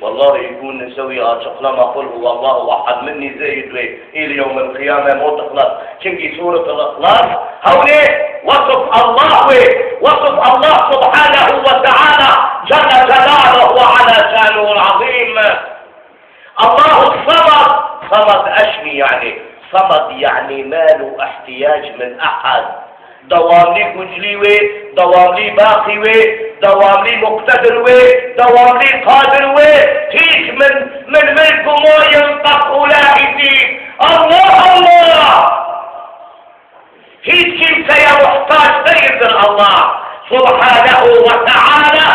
والله يكون نسوي açıklama قل هو الله احد مني زايد إلى يوم القيامة مو تخلص çünkü سورة الإخلاص؟ هوني. وصف الله وصف الله سبحانه وتعالى. جل جلاله وعلى شأنه العظيم. الله الصمد. صمد أشني يعني. صمد يعني ما له احتياج من أحد. devamlı güçlü ve devamlı baki ve devamlı muktedir ve دوام لي قادر وي هيك من من ملك مو ينطق اولئك الله الله! انت يا محتاج سيد الله. سبحانه وتعالى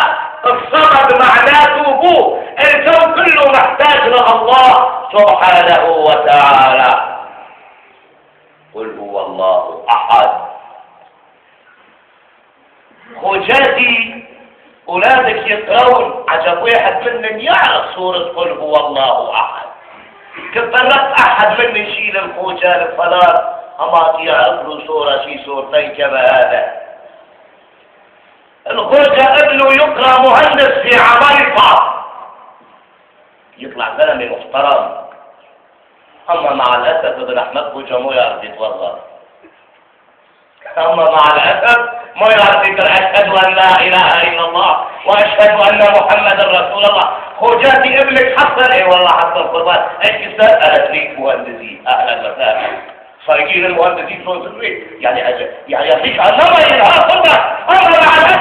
الصمد معناته هو الكون كله محتاج لله سبحانه وتعالى قل هو الله احد خوجاتي أولادك يقرون عجب واحد منهم يعرف سورة قل هو الله أحد. كنت أحد من يشيل الخوجة الفلان أما يعرف له سورة شي سورتين كما هذا. الخوجة ابنه يقرأ مهندس في عمالقة يطلع زلمة محترم. أما مع الأسف ابن أحمد خوجة مو يعرف يتوظف أما مع الأسف يعرف يقرأ أشهد أن لا إله إلا الله وأشهد أن محمدا رسول الله. خوجاتي ابنك حصل إيه والله حصل قربان إيش أنا شريك مهندسين أهلا وسهلا صايرين المهندسين صوت البيت يعني أجل يعني يعطيك علامة إلها قلنا أما مع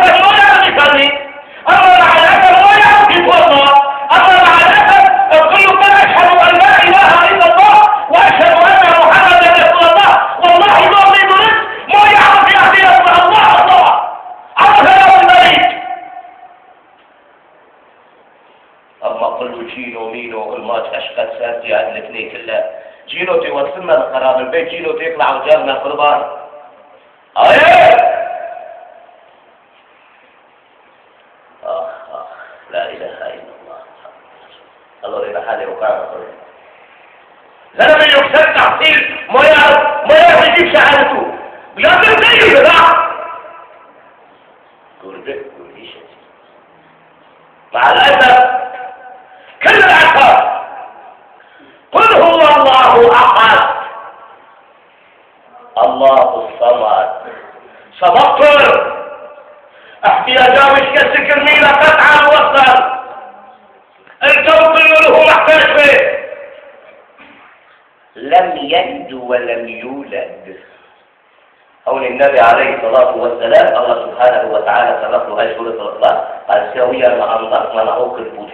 له جينو مينو الماج أشقد ساتي هاد الاثنين كلها جينو توصلنا لخراب البيت جينو تطلع وجابنا قربان أيه آخ آخ لا إله إلا الله. الله حالي وقع زلمة يكسر تحصيل. ما يعرف ما يعرف يجيب شهادته لازم لا قربة قربة مع الأسف كل الأسف قل هو الله أحد الله الصمد سبقتر احتياجات مش كسكر ميلا قطعا وصل الكون كله له محتاج لم يلد ولم يولد. قول النبي عليه الصلاة والسلام الله سبحانه وتعالى هاي سورة الإخلاص قال سويا مع الله منعوك البوتش